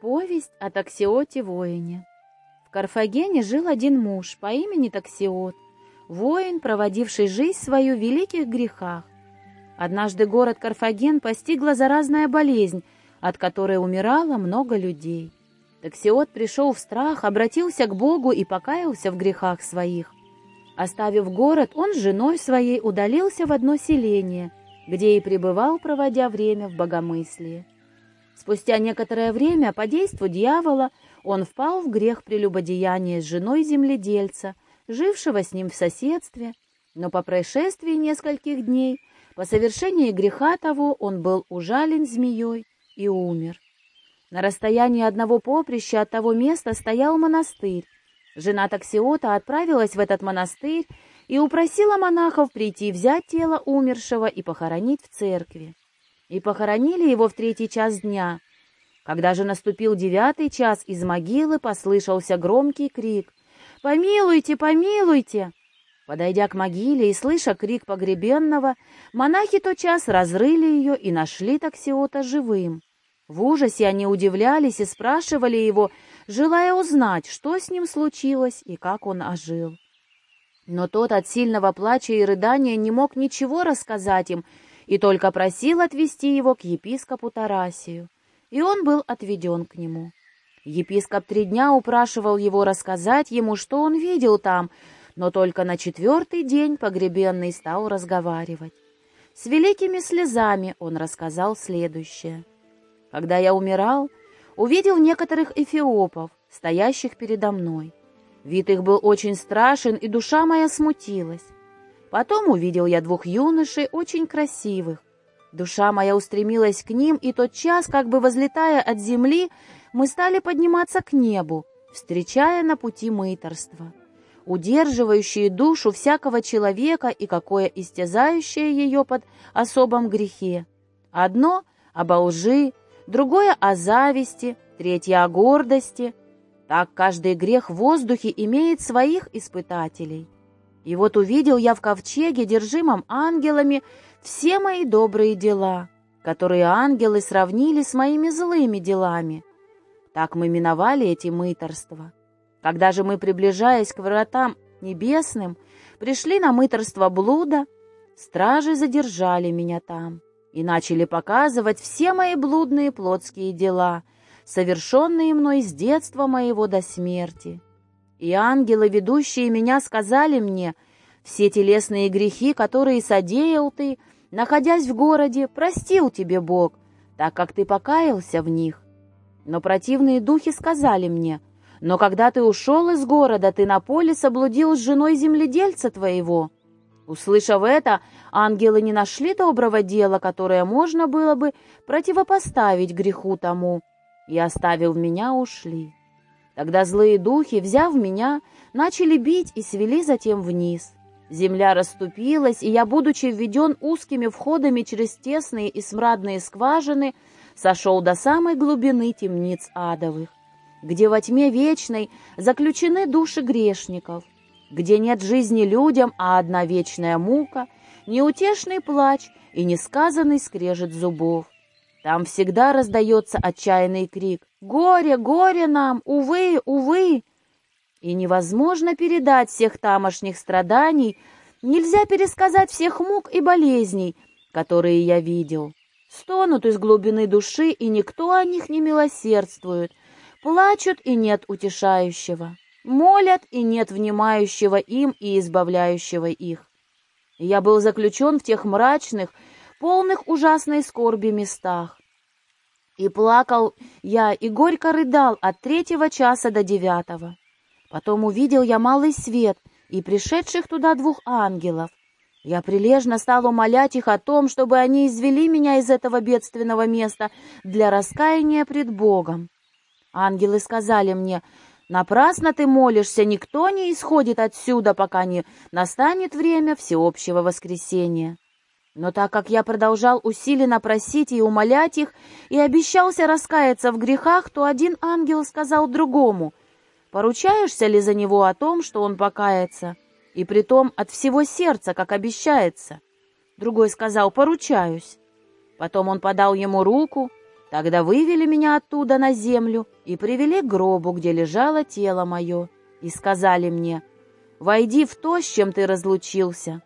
Повесть о Таксиоте-воине. В Карфагене жил один муж по имени Таксиот, воин, проводивший жизнь свою в великих грехах. Однажды город Карфаген постигла заразная болезнь, от которой умирало много людей. Таксиот пришел в страх, обратился к Богу и покаялся в грехах своих. Оставив город, он с женой своей удалился в одно селение, где и пребывал, проводя время в богомыслии. Спустя некоторое время, по действу дьявола, он впал в грех прелюбодеяния с женой земледельца, жившего с ним в соседстве, но по происшествии нескольких дней, по совершении греха того, он был ужален змеей и умер. На расстоянии одного поприща от того места стоял монастырь. Жена Таксиота отправилась в этот монастырь и упросила монахов прийти взять тело умершего и похоронить в церкви и похоронили его в третий час дня. Когда же наступил девятый час, из могилы послышался громкий крик «Помилуйте, помилуйте!» Подойдя к могиле и слыша крик погребенного, монахи тотчас разрыли ее и нашли Таксиота живым. В ужасе они удивлялись и спрашивали его, желая узнать, что с ним случилось и как он ожил. Но тот от сильного плача и рыдания не мог ничего рассказать им, и только просил отвести его к епископу Тарасию, и он был отведен к нему. Епископ три дня упрашивал его рассказать ему, что он видел там, но только на четвертый день погребенный стал разговаривать. С великими слезами он рассказал следующее. «Когда я умирал, увидел некоторых эфиопов, стоящих передо мной. Вид их был очень страшен, и душа моя смутилась. Потом увидел я двух юношей, очень красивых. Душа моя устремилась к ним, и тот час, как бы возлетая от земли, мы стали подниматься к небу, встречая на пути мыторства, удерживающие душу всякого человека и какое истязающее ее под особом грехе. Одно — обо лжи, другое — о зависти, третье — о гордости. Так каждый грех в воздухе имеет своих испытателей. И вот увидел я в ковчеге, держимом ангелами, все мои добрые дела, которые ангелы сравнили с моими злыми делами. Так мы миновали эти мыторства. Когда же мы, приближаясь к вратам небесным, пришли на мыторство блуда, стражи задержали меня там и начали показывать все мои блудные плотские дела, совершенные мной с детства моего до смерти. И ангелы, ведущие меня, сказали мне, «Все телесные грехи, которые содеял ты, находясь в городе, простил тебе Бог, так как ты покаялся в них». Но противные духи сказали мне, «Но когда ты ушел из города, ты на поле соблудил с женой земледельца твоего». Услышав это, ангелы не нашли доброго дела, которое можно было бы противопоставить греху тому, и, оставив меня, ушли. Тогда злые духи, взяв меня, начали бить и свели затем вниз. Земля расступилась, и я, будучи введен узкими входами через тесные и смрадные скважины, сошел до самой глубины темниц адовых, где во тьме вечной заключены души грешников, где нет жизни людям, а одна вечная мука, неутешный плач и несказанный скрежет зубов. Там всегда раздается отчаянный крик «Горе, горе нам! Увы, увы!» И невозможно передать всех тамошних страданий, нельзя пересказать всех мук и болезней, которые я видел. Стонут из глубины души, и никто о них не милосердствует. Плачут, и нет утешающего. Молят, и нет внимающего им и избавляющего их. Я был заключен в тех мрачных, полных ужасной скорби местах. И плакал я, и горько рыдал от третьего часа до девятого. Потом увидел я малый свет и пришедших туда двух ангелов. Я прилежно стал умолять их о том, чтобы они извели меня из этого бедственного места для раскаяния пред Богом. Ангелы сказали мне, «Напрасно ты молишься, никто не исходит отсюда, пока не настанет время всеобщего воскресения». Но так как я продолжал усиленно просить и умолять их, и обещался раскаяться в грехах, то один ангел сказал другому, «Поручаешься ли за него о том, что он покается, и притом от всего сердца, как обещается?» Другой сказал, «Поручаюсь». Потом он подал ему руку, Тогда вывели меня оттуда на землю и привели к гробу, где лежало тело мое, и сказали мне, «Войди в то, с чем ты разлучился».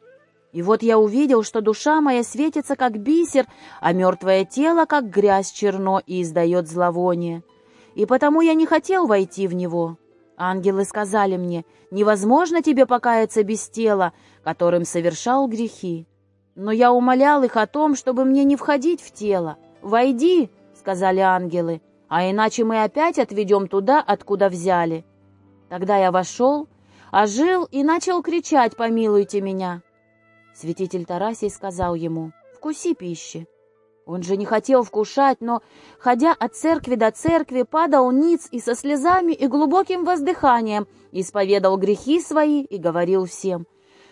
И вот я увидел, что душа моя светится, как бисер, а мертвое тело, как грязь черно, и издает зловоние. И потому я не хотел войти в него. Ангелы сказали мне, невозможно тебе покаяться без тела, которым совершал грехи. Но я умолял их о том, чтобы мне не входить в тело. «Войди», — сказали ангелы, — «а иначе мы опять отведем туда, откуда взяли». Тогда я вошел, ожил и начал кричать «Помилуйте меня!» Святитель Тарасий сказал ему «Вкуси пищи». Он же не хотел вкушать, но, ходя от церкви до церкви, падал ниц и со слезами и глубоким воздыханием исповедал грехи свои и говорил всем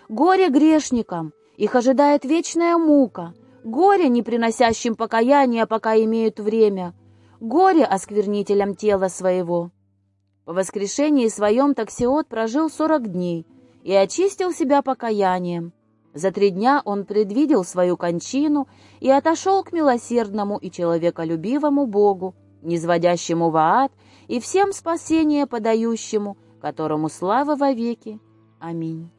«Горе грешникам! Их ожидает вечная мука! Горе не приносящим покаяния, пока имеют время! Горе осквернителям тела своего!» По воскрешении своем Таксиот прожил сорок дней и очистил себя покаянием. За три дня он предвидел свою кончину и отошел к милосердному и человеколюбивому Богу, низводящему в ад и всем спасение подающему, которому слава вовеки. Аминь.